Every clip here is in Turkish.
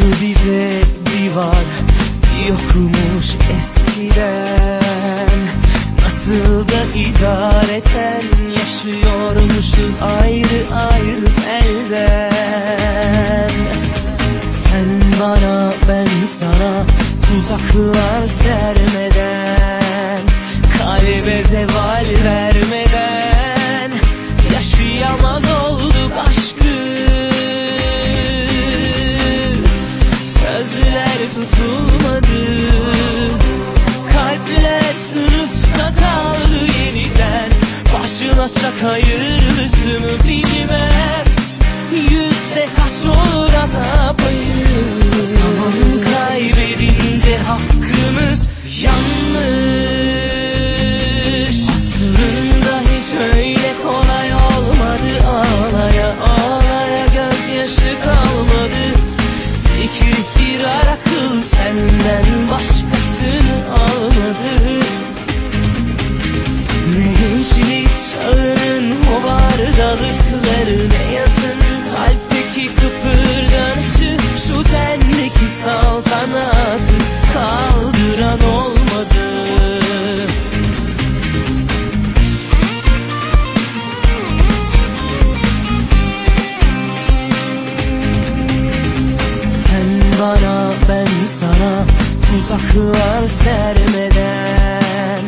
Tıpkı bize divar yokmuş eskiden. Nasıl da idareten yaşıyormuşuz ayrı ayrı telden. Sen bana ben sana tuzaklar sermeden 说。Tuzaklar sermeden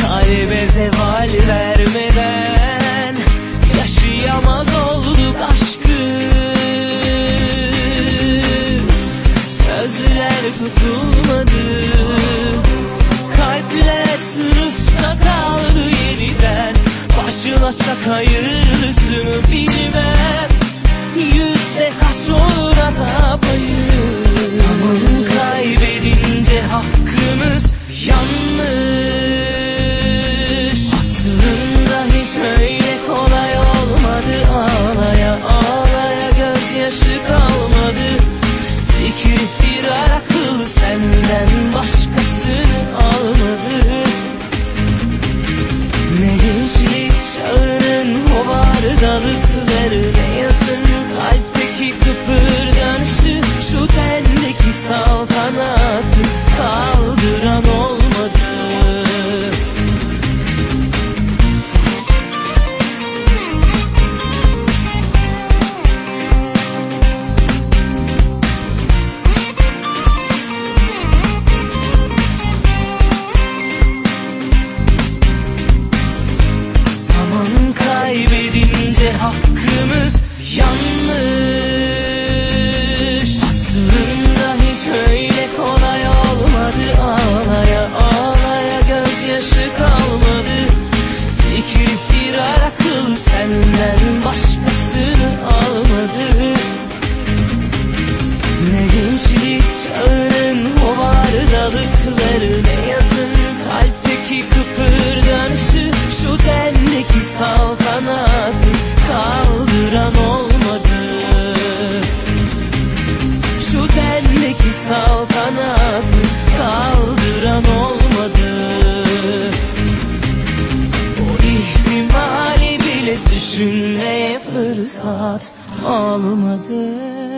Kalbe zeval vermeden Yaşayamaz olduk aşkı. Sözler tutulmadı Kalpler sınıfta kaldı yeniden. Başlasak hayırlısı hakkımız yanlış. Aslında hiç öyle kolay olmadı. Ağlaya ağlaya gözyaşı kalmadı. Fikir firar akıl senden başkasını almadı. Ne gençlik düşünmeye fırsat olmadı